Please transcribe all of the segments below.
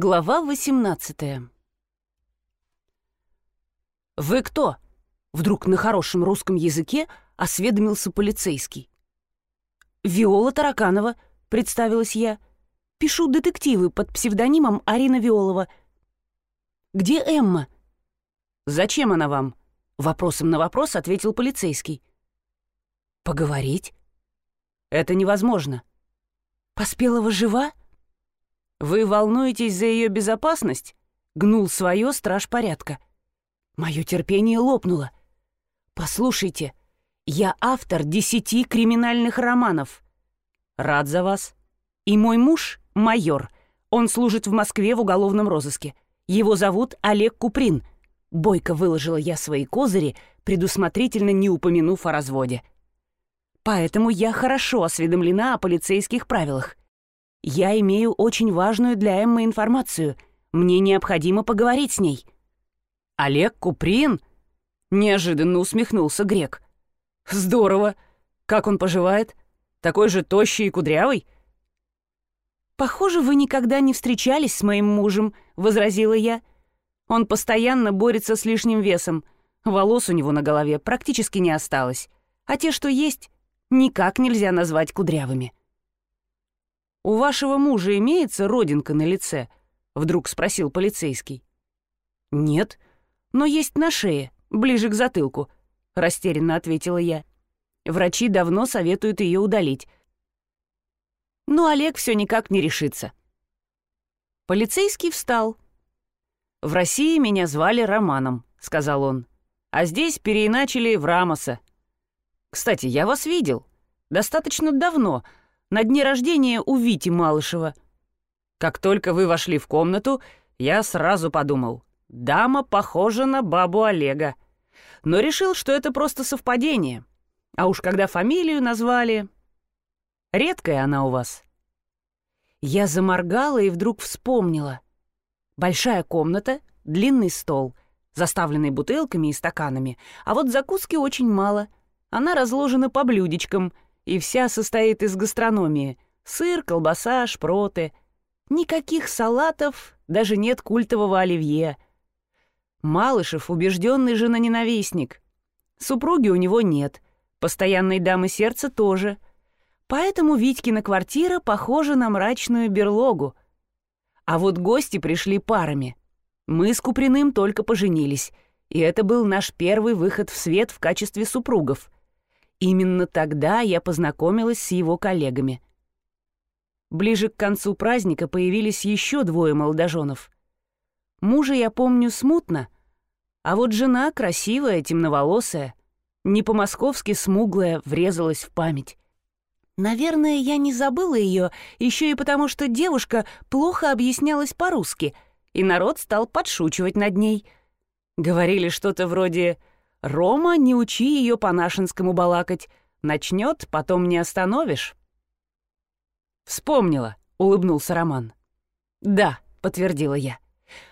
Глава 18 «Вы кто?» — вдруг на хорошем русском языке осведомился полицейский. «Виола Тараканова», — представилась я. «Пишу детективы под псевдонимом Арина Виолова». «Где Эмма?» «Зачем она вам?» — вопросом на вопрос ответил полицейский. «Поговорить?» «Это невозможно». «Поспелова жива?» «Вы волнуетесь за ее безопасность?» — гнул свое страж порядка. Мое терпение лопнуло. «Послушайте, я автор десяти криминальных романов. Рад за вас. И мой муж — майор. Он служит в Москве в уголовном розыске. Его зовут Олег Куприн». Бойко выложила я свои козыри, предусмотрительно не упомянув о разводе. Поэтому я хорошо осведомлена о полицейских правилах. Я имею очень важную для Эммы информацию. Мне необходимо поговорить с ней». «Олег Куприн?» — неожиданно усмехнулся Грек. «Здорово! Как он поживает? Такой же тощий и кудрявый?» «Похоже, вы никогда не встречались с моим мужем», — возразила я. «Он постоянно борется с лишним весом. Волос у него на голове практически не осталось. А те, что есть, никак нельзя назвать кудрявыми». «У вашего мужа имеется родинка на лице?» — вдруг спросил полицейский. «Нет, но есть на шее, ближе к затылку», — растерянно ответила я. «Врачи давно советуют ее удалить. Но Олег все никак не решится». Полицейский встал. «В России меня звали Романом», — сказал он. «А здесь переиначили в Рамоса. Кстати, я вас видел. Достаточно давно, на дне рождения у Вити Малышева. Как только вы вошли в комнату, я сразу подумал, дама похожа на бабу Олега. Но решил, что это просто совпадение. А уж когда фамилию назвали... Редкая она у вас. Я заморгала и вдруг вспомнила. Большая комната, длинный стол, заставленный бутылками и стаканами, а вот закуски очень мало. Она разложена по блюдечкам — и вся состоит из гастрономии. Сыр, колбаса, шпроты. Никаких салатов, даже нет культового оливье. Малышев — убежденный женоненавистник. Супруги у него нет, постоянной дамы сердца тоже. Поэтому Витькина квартира похожа на мрачную берлогу. А вот гости пришли парами. Мы с Куприным только поженились, и это был наш первый выход в свет в качестве супругов — Именно тогда я познакомилась с его коллегами. Ближе к концу праздника появились еще двое молодоженов. Мужа я помню смутно, а вот жена красивая, темноволосая, не по-московски смуглая, врезалась в память. Наверное, я не забыла ее еще и потому, что девушка плохо объяснялась по-русски, и народ стал подшучивать над ней. Говорили что-то вроде Рома, не учи ее по-нашенскому балакать. Начнет, потом не остановишь. Вспомнила, улыбнулся Роман. Да, подтвердила я.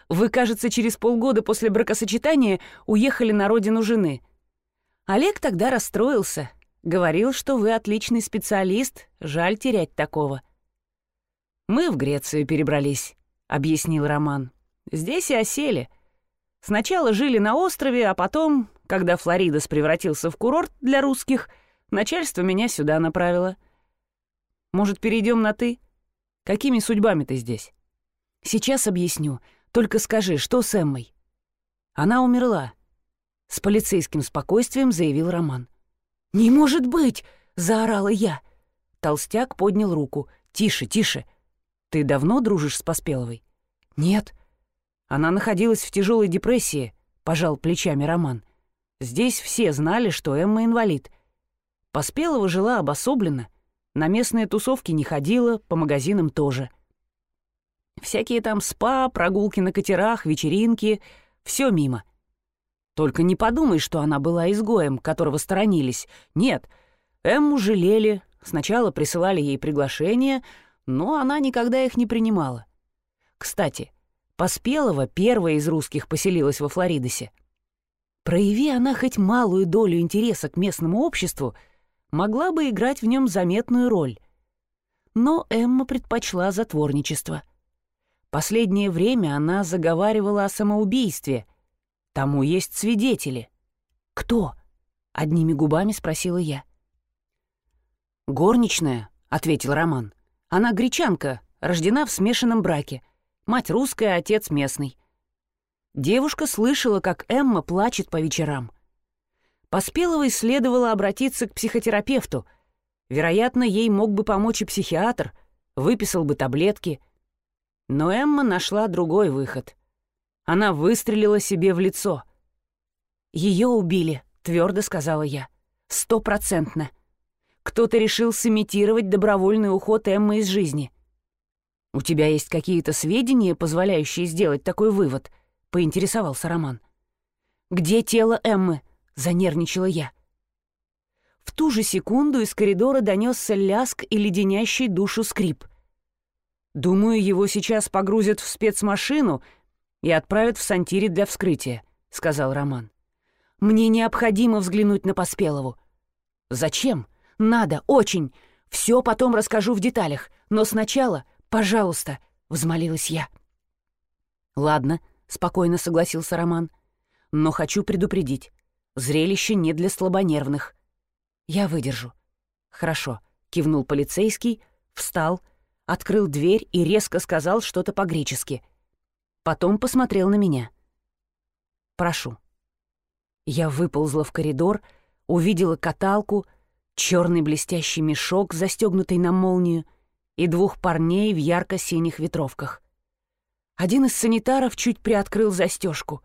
Вы, кажется, через полгода после бракосочетания уехали на родину жены. Олег тогда расстроился. Говорил, что вы отличный специалист, жаль терять такого. Мы в Грецию перебрались, объяснил Роман. Здесь и осели. Сначала жили на острове, а потом когда Флоридос превратился в курорт для русских, начальство меня сюда направило. Может, перейдем на «ты»? Какими судьбами ты здесь? Сейчас объясню. Только скажи, что с Эммой? Она умерла. С полицейским спокойствием заявил Роман. «Не может быть!» — заорала я. Толстяк поднял руку. «Тише, тише. Ты давно дружишь с Поспеловой?» «Нет». Она находилась в тяжелой депрессии, пожал плечами Роман. Здесь все знали, что Эмма инвалид. Поспелова жила обособленно, на местные тусовки не ходила, по магазинам тоже. Всякие там спа, прогулки на катерах, вечеринки — все мимо. Только не подумай, что она была изгоем, которого сторонились. Нет, Эмму жалели, сначала присылали ей приглашения, но она никогда их не принимала. Кстати, Поспелова первая из русских поселилась во Флоридосе — Прояви она хоть малую долю интереса к местному обществу, могла бы играть в нем заметную роль. Но Эмма предпочла затворничество. Последнее время она заговаривала о самоубийстве. Тому есть свидетели. «Кто?» — одними губами спросила я. «Горничная», — ответил Роман. «Она гречанка, рождена в смешанном браке. Мать русская, отец местный. Девушка слышала, как Эмма плачет по вечерам. Поспеловой следовало обратиться к психотерапевту. Вероятно, ей мог бы помочь и психиатр, выписал бы таблетки. Но Эмма нашла другой выход. Она выстрелила себе в лицо. «Ее убили», — твердо сказала я. «Стопроцентно. Кто-то решил сымитировать добровольный уход Эммы из жизни». «У тебя есть какие-то сведения, позволяющие сделать такой вывод?» — поинтересовался Роман. «Где тело Эммы?» — занервничала я. В ту же секунду из коридора донесся ляск и леденящий душу скрип. «Думаю, его сейчас погрузят в спецмашину и отправят в Сантире для вскрытия», — сказал Роман. «Мне необходимо взглянуть на Поспелову». «Зачем? Надо, очень. Все потом расскажу в деталях, но сначала, пожалуйста», — взмолилась я. «Ладно», — спокойно согласился Роман. «Но хочу предупредить. Зрелище не для слабонервных. Я выдержу». «Хорошо», — кивнул полицейский, встал, открыл дверь и резко сказал что-то по-гречески. Потом посмотрел на меня. «Прошу». Я выползла в коридор, увидела каталку, черный блестящий мешок, застегнутый на молнию, и двух парней в ярко-синих ветровках. Один из санитаров чуть приоткрыл застежку.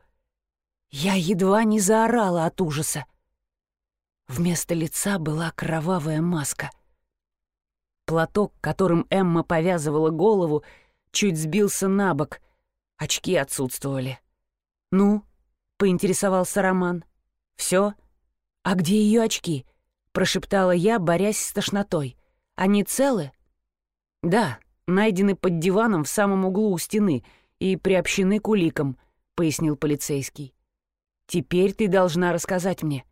Я едва не заорала от ужаса. Вместо лица была кровавая маска. Платок, которым Эмма повязывала голову, чуть сбился на бок. Очки отсутствовали. «Ну?» — поинтересовался Роман. «Все? А где ее очки?» — прошептала я, борясь с тошнотой. «Они целы?» «Да, найдены под диваном в самом углу у стены», и приобщены к уликам», — пояснил полицейский. «Теперь ты должна рассказать мне».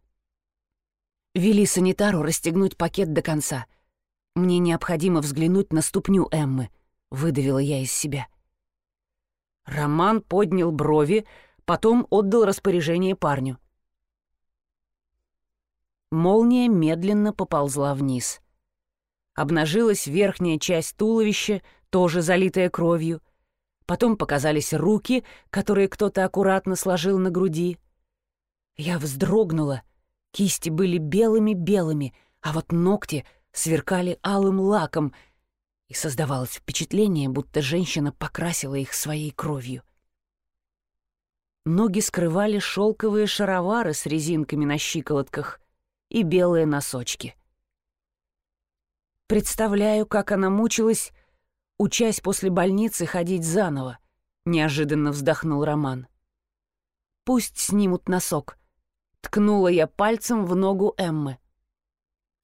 Вели санитару расстегнуть пакет до конца. Мне необходимо взглянуть на ступню Эммы, выдавила я из себя. Роман поднял брови, потом отдал распоряжение парню. Молния медленно поползла вниз. Обнажилась верхняя часть туловища, тоже залитая кровью — Потом показались руки, которые кто-то аккуратно сложил на груди. Я вздрогнула. Кисти были белыми-белыми, а вот ногти сверкали алым лаком, и создавалось впечатление, будто женщина покрасила их своей кровью. Ноги скрывали шелковые шаровары с резинками на щиколотках и белые носочки. Представляю, как она мучилась, учась после больницы ходить заново», — неожиданно вздохнул Роман. «Пусть снимут носок», — ткнула я пальцем в ногу Эммы.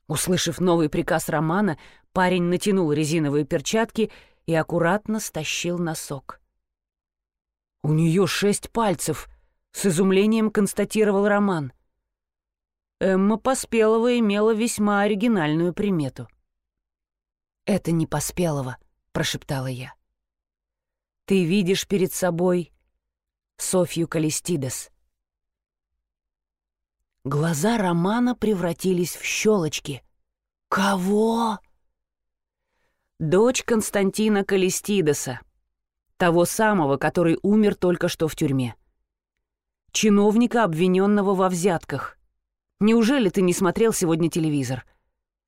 Услышав новый приказ Романа, парень натянул резиновые перчатки и аккуратно стащил носок. «У нее шесть пальцев», — с изумлением констатировал Роман. Эмма Поспелова имела весьма оригинальную примету. «Это не Поспелова», прошептала я. «Ты видишь перед собой Софью Калистидес». Глаза Романа превратились в щелочки. «Кого?» «Дочь Константина Калистидеса, того самого, который умер только что в тюрьме. Чиновника, обвиненного во взятках. Неужели ты не смотрел сегодня телевизор?»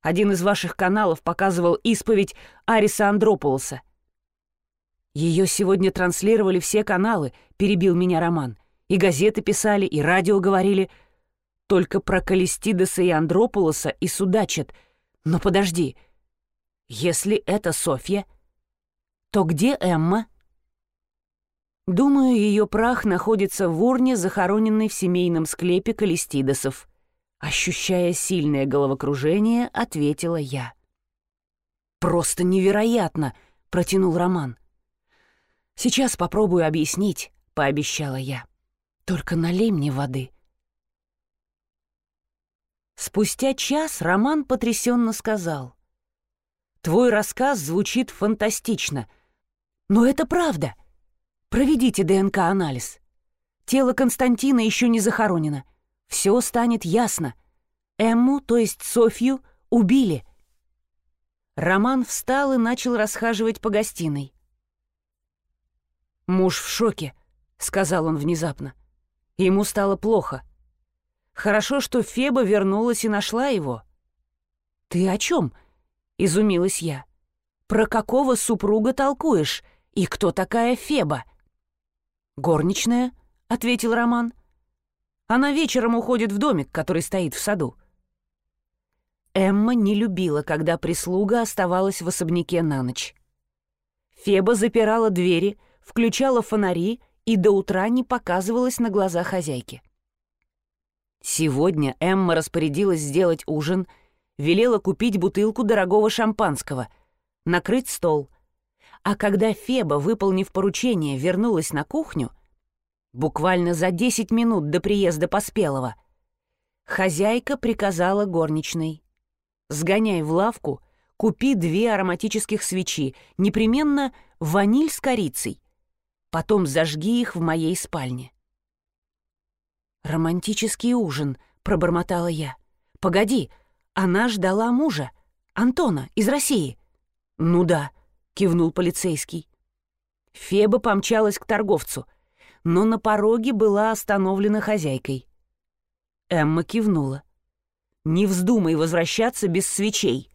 Один из ваших каналов показывал исповедь Ариса Андрополоса. Ее сегодня транслировали все каналы, перебил меня Роман. И газеты писали, и радио говорили. Только про Калистидеса и Андрополоса и судачат. Но подожди, если это Софья, то где Эмма? Думаю, ее прах находится в урне, захороненной в семейном склепе Калистидесов. Ощущая сильное головокружение, ответила я. «Просто невероятно!» — протянул Роман. «Сейчас попробую объяснить», — пообещала я. «Только налей мне воды». Спустя час Роман потрясенно сказал. «Твой рассказ звучит фантастично. Но это правда. Проведите ДНК-анализ. Тело Константина еще не захоронено. Все станет ясно. Эмму, то есть Софью, убили. Роман встал и начал расхаживать по гостиной. «Муж в шоке», — сказал он внезапно. Ему стало плохо. Хорошо, что Феба вернулась и нашла его. «Ты о чем?» — изумилась я. «Про какого супруга толкуешь? И кто такая Феба?» «Горничная», — ответил Роман. «Она вечером уходит в домик, который стоит в саду». Эмма не любила, когда прислуга оставалась в особняке на ночь. Феба запирала двери, включала фонари и до утра не показывалась на глаза хозяйки. Сегодня Эмма распорядилась сделать ужин, велела купить бутылку дорогого шампанского, накрыть стол. А когда Феба, выполнив поручение, вернулась на кухню, буквально за 10 минут до приезда Поспелого, хозяйка приказала горничной. «Сгоняй в лавку, купи две ароматических свечи, непременно ваниль с корицей, Потом зажги их в моей спальне. «Романтический ужин», — пробормотала я. «Погоди, она ждала мужа, Антона, из России». «Ну да», — кивнул полицейский. Феба помчалась к торговцу, но на пороге была остановлена хозяйкой. Эмма кивнула. «Не вздумай возвращаться без свечей».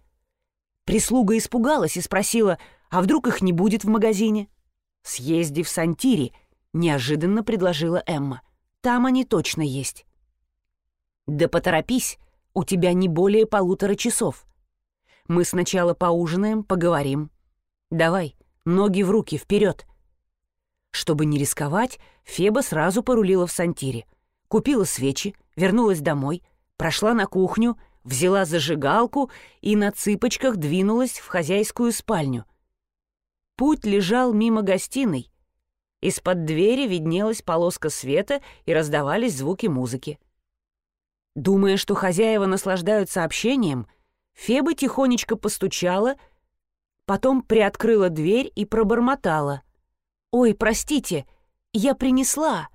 Прислуга испугалась и спросила, а вдруг их не будет в магазине? «Съезди в Сантири», — неожиданно предложила Эмма. «Там они точно есть». «Да поторопись, у тебя не более полутора часов. Мы сначала поужинаем, поговорим. Давай, ноги в руки, вперед. Чтобы не рисковать, Феба сразу порулила в Сантире. Купила свечи, вернулась домой, прошла на кухню, взяла зажигалку и на цыпочках двинулась в хозяйскую спальню. Путь лежал мимо гостиной. Из-под двери виднелась полоска света и раздавались звуки музыки. Думая, что хозяева наслаждаются общением, Феба тихонечко постучала, потом приоткрыла дверь и пробормотала. «Ой, простите, я принесла!»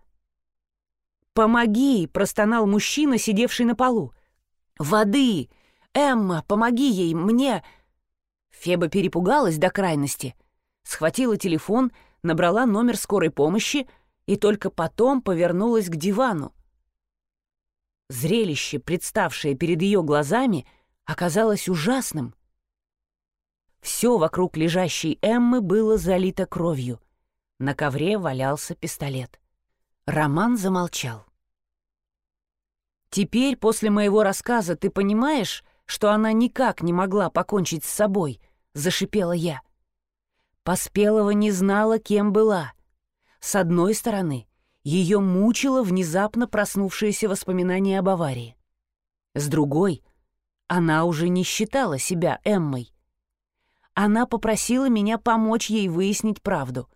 «Помоги!» — простонал мужчина, сидевший на полу. «Воды! Эмма, помоги ей, мне...» Феба перепугалась до крайности — схватила телефон, набрала номер скорой помощи и только потом повернулась к дивану. Зрелище, представшее перед ее глазами, оказалось ужасным. Все вокруг лежащей Эммы было залито кровью. На ковре валялся пистолет. Роман замолчал. «Теперь, после моего рассказа, ты понимаешь, что она никак не могла покончить с собой?» — зашипела я. Поспелова не знала, кем была. С одной стороны, ее мучило внезапно проснувшееся воспоминание об аварии. С другой, она уже не считала себя Эммой. Она попросила меня помочь ей выяснить правду.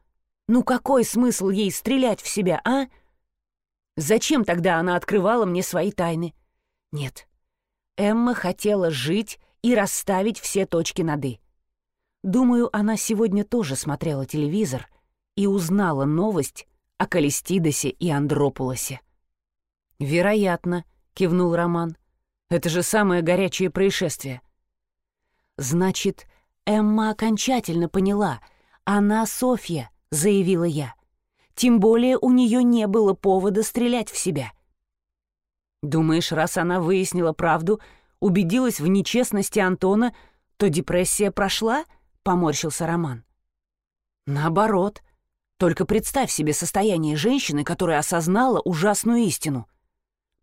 Ну какой смысл ей стрелять в себя, а? Зачем тогда она открывала мне свои тайны? Нет. Эмма хотела жить и расставить все точки над «и». Думаю, она сегодня тоже смотрела телевизор и узнала новость о Калистидосе и Андропулосе. «Вероятно», — кивнул Роман. «Это же самое горячее происшествие». «Значит, Эмма окончательно поняла. Она Софья», — заявила я. «Тем более у нее не было повода стрелять в себя». «Думаешь, раз она выяснила правду, убедилась в нечестности Антона, то депрессия прошла?» — поморщился Роман. «Наоборот. Только представь себе состояние женщины, которая осознала ужасную истину.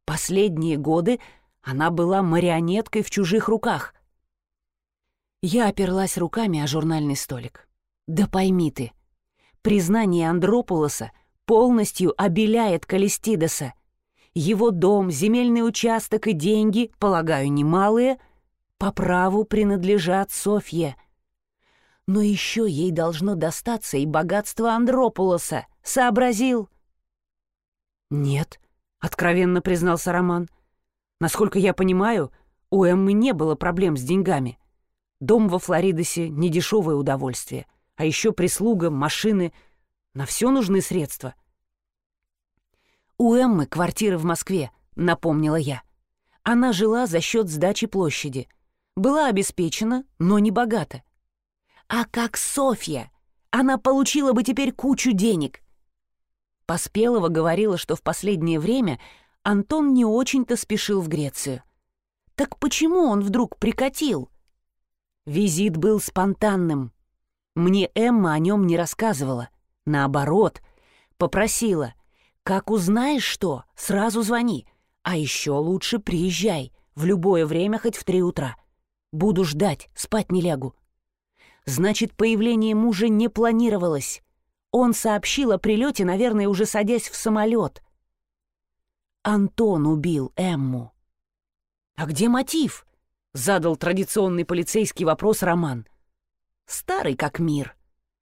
Последние годы она была марионеткой в чужих руках. Я оперлась руками о журнальный столик. Да пойми ты, признание Андропулоса полностью обеляет Калистидоса. Его дом, земельный участок и деньги, полагаю, немалые, по праву принадлежат Софье — но еще ей должно достаться и богатство Андропулоса. Сообразил?» «Нет», — откровенно признался Роман. «Насколько я понимаю, у Эммы не было проблем с деньгами. Дом во Флоридосе — недешевое удовольствие, а еще прислуга, машины. На все нужны средства. У Эммы квартира в Москве, напомнила я. Она жила за счет сдачи площади. Была обеспечена, но не богата. А как Софья? Она получила бы теперь кучу денег. Поспелова говорила, что в последнее время Антон не очень-то спешил в Грецию. Так почему он вдруг прикатил? Визит был спонтанным. Мне Эмма о нем не рассказывала. Наоборот, попросила. «Как узнаешь что, сразу звони. А еще лучше приезжай. В любое время, хоть в три утра. Буду ждать, спать не лягу». Значит, появление мужа не планировалось. Он сообщил о прилете, наверное, уже садясь в самолет. Антон убил Эмму. «А где мотив?» — задал традиционный полицейский вопрос Роман. «Старый как мир.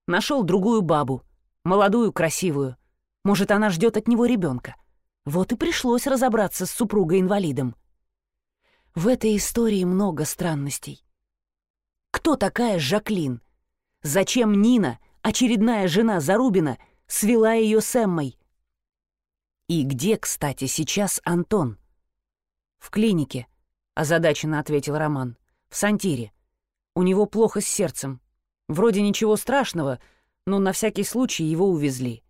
Нашел другую бабу, молодую, красивую. Может, она ждет от него ребенка. Вот и пришлось разобраться с супругой-инвалидом. В этой истории много странностей. Кто такая Жаклин? Зачем Нина, очередная жена Зарубина, свела ее с Эммой? И где, кстати, сейчас Антон? В клинике, озадаченно ответил Роман. В Сантире. У него плохо с сердцем. Вроде ничего страшного, но на всякий случай его увезли.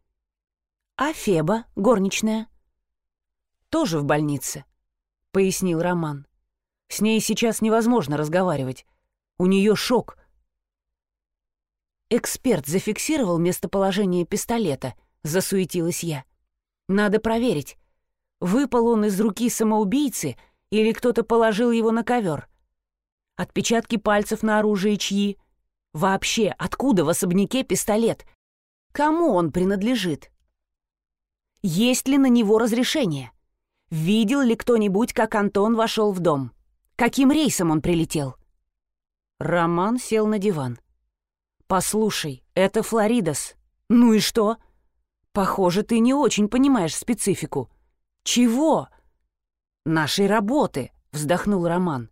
А Феба, горничная? Тоже в больнице, пояснил Роман. С ней сейчас невозможно разговаривать. У нее шок. Эксперт зафиксировал местоположение пистолета, засуетилась я. Надо проверить, выпал он из руки самоубийцы или кто-то положил его на ковер. Отпечатки пальцев на оружии чьи? Вообще, откуда в особняке пистолет? Кому он принадлежит? Есть ли на него разрешение? Видел ли кто-нибудь, как Антон вошел в дом? Каким рейсом он прилетел? Роман сел на диван. «Послушай, это Флоридас. Ну и что?» Похоже, ты не очень понимаешь специфику. Чего? Нашей работы, вздохнул Роман.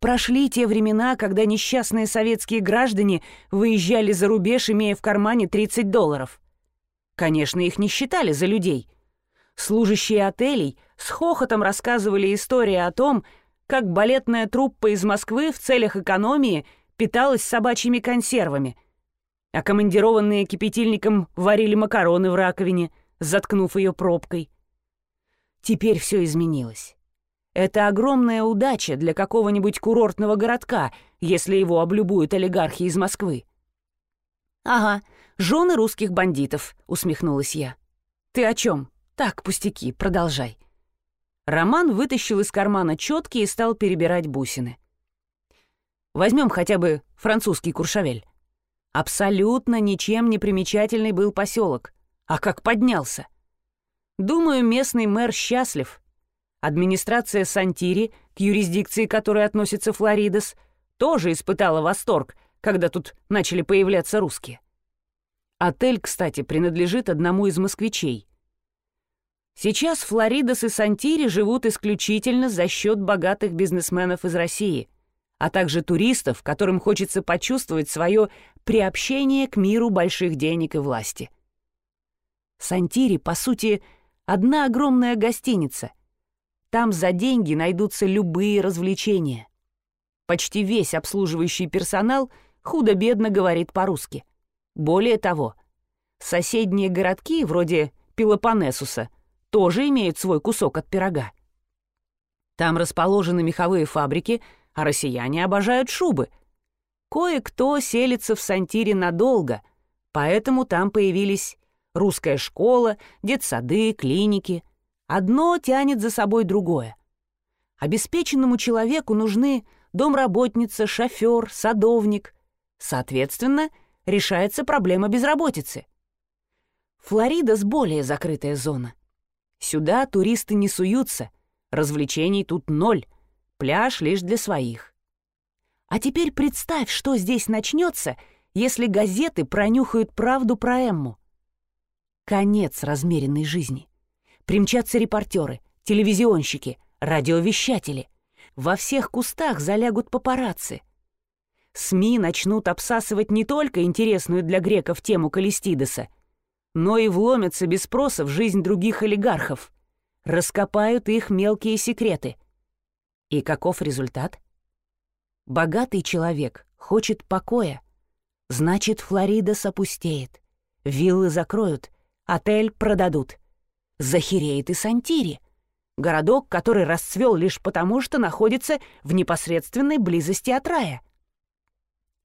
Прошли те времена, когда несчастные советские граждане выезжали за рубеж, имея в кармане 30 долларов. Конечно, их не считали за людей. Служащие отелей с хохотом рассказывали истории о том, как балетная труппа из Москвы в целях экономии питалась собачьими консервами – а командированные кипятильником варили макароны в раковине, заткнув ее пробкой. Теперь все изменилось. Это огромная удача для какого-нибудь курортного городка, если его облюбуют олигархи из Москвы. «Ага, жены русских бандитов», — усмехнулась я. «Ты о чем? Так, пустяки, продолжай». Роман вытащил из кармана четки и стал перебирать бусины. Возьмем хотя бы французский куршавель. Абсолютно ничем не примечательный был поселок. А как поднялся? Думаю, местный мэр счастлив. Администрация Сантири, к юрисдикции которой относится Флоридас, тоже испытала восторг, когда тут начали появляться русские. Отель, кстати, принадлежит одному из москвичей. Сейчас Флоридас и Сантири живут исключительно за счет богатых бизнесменов из России — а также туристов, которым хочется почувствовать свое приобщение к миру больших денег и власти. Сантири, по сути, одна огромная гостиница. Там за деньги найдутся любые развлечения. Почти весь обслуживающий персонал худо-бедно говорит по-русски. Более того, соседние городки, вроде Пелопоннесуса, тоже имеют свой кусок от пирога. Там расположены меховые фабрики — а россияне обожают шубы. Кое-кто селится в Сантире надолго, поэтому там появились русская школа, детсады, клиники. Одно тянет за собой другое. Обеспеченному человеку нужны домработница, шофер, садовник. Соответственно, решается проблема безработицы. Флорида с более закрытая зона. Сюда туристы не суются, развлечений тут ноль — Пляж лишь для своих. А теперь представь, что здесь начнется, если газеты пронюхают правду про Эмму. Конец размеренной жизни. Примчатся репортеры, телевизионщики, радиовещатели. Во всех кустах залягут папарацци. СМИ начнут обсасывать не только интересную для греков тему Калистидеса, но и вломятся без спроса в жизнь других олигархов, раскопают их мелкие секреты. И каков результат? Богатый человек хочет покоя, значит, Флорида опустеет, виллы закроют, отель продадут. Захереет и Сантири, городок, который расцвел лишь потому, что находится в непосредственной близости от рая.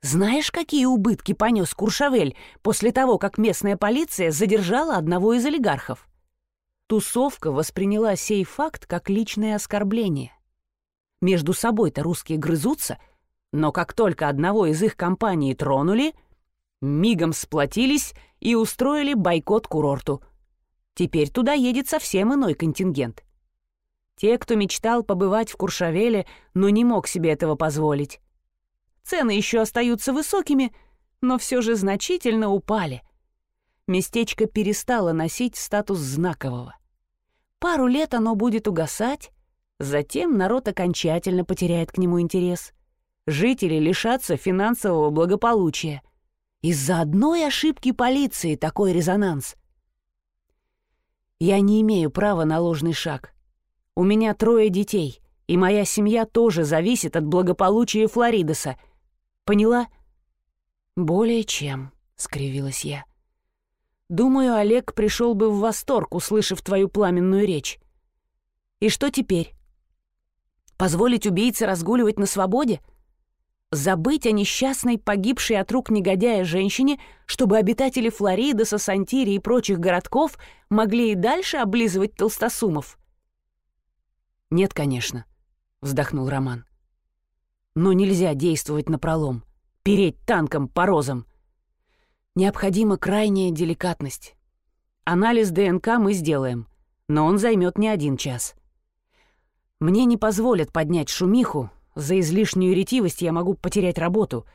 Знаешь, какие убытки понес Куршавель после того, как местная полиция задержала одного из олигархов? Тусовка восприняла сей факт как личное оскорбление. Между собой-то русские грызутся, но как только одного из их компаний тронули, мигом сплотились и устроили бойкот курорту. Теперь туда едет совсем иной контингент. Те, кто мечтал побывать в Куршавеле, но не мог себе этого позволить. Цены еще остаются высокими, но все же значительно упали. Местечко перестало носить статус знакового. Пару лет оно будет угасать, затем народ окончательно потеряет к нему интерес. Жители лишатся финансового благополучия. Из-за одной ошибки полиции такой резонанс. Я не имею права на ложный шаг. У меня трое детей, и моя семья тоже зависит от благополучия Флоридоса — Поняла?» «Более чем», — скривилась я. «Думаю, Олег пришел бы в восторг, услышав твою пламенную речь. И что теперь? Позволить убийце разгуливать на свободе? Забыть о несчастной, погибшей от рук негодяя женщине, чтобы обитатели Флориды, Сосантири и прочих городков могли и дальше облизывать толстосумов?» «Нет, конечно», — вздохнул Роман. Но нельзя действовать напролом, переть танком по розам. Необходима крайняя деликатность. Анализ ДНК мы сделаем, но он займет не один час. Мне не позволят поднять шумиху, за излишнюю ретивость я могу потерять работу,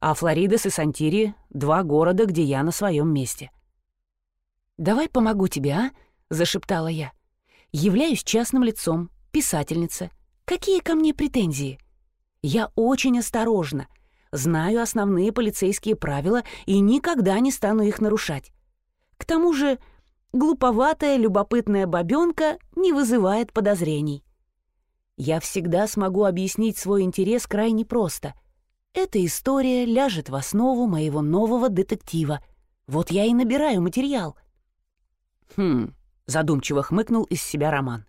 а Флоридас и Сантири — два города, где я на своем месте. «Давай помогу тебе, а?» — зашептала я. «Являюсь частным лицом, писательница. Какие ко мне претензии?» Я очень осторожна, знаю основные полицейские правила и никогда не стану их нарушать. К тому же глуповатая, любопытная бабёнка не вызывает подозрений. Я всегда смогу объяснить свой интерес крайне просто. Эта история ляжет в основу моего нового детектива. Вот я и набираю материал. Хм, задумчиво хмыкнул из себя Роман.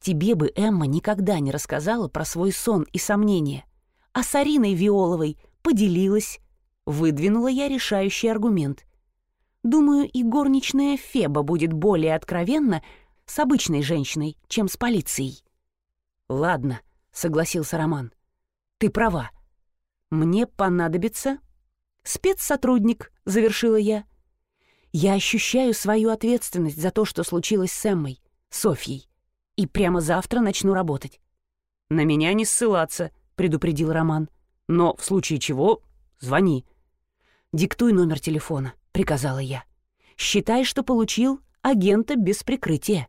Тебе бы Эмма никогда не рассказала про свой сон и сомнения. А с Ариной Виоловой поделилась. Выдвинула я решающий аргумент. Думаю, и горничная Феба будет более откровенна с обычной женщиной, чем с полицией. «Ладно», — согласился Роман. «Ты права. Мне понадобится...» «Спецсотрудник», — завершила я. «Я ощущаю свою ответственность за то, что случилось с Эммой, Софьей и прямо завтра начну работать». «На меня не ссылаться», — предупредил Роман. «Но в случае чего звони». «Диктуй номер телефона», — приказала я. «Считай, что получил агента без прикрытия».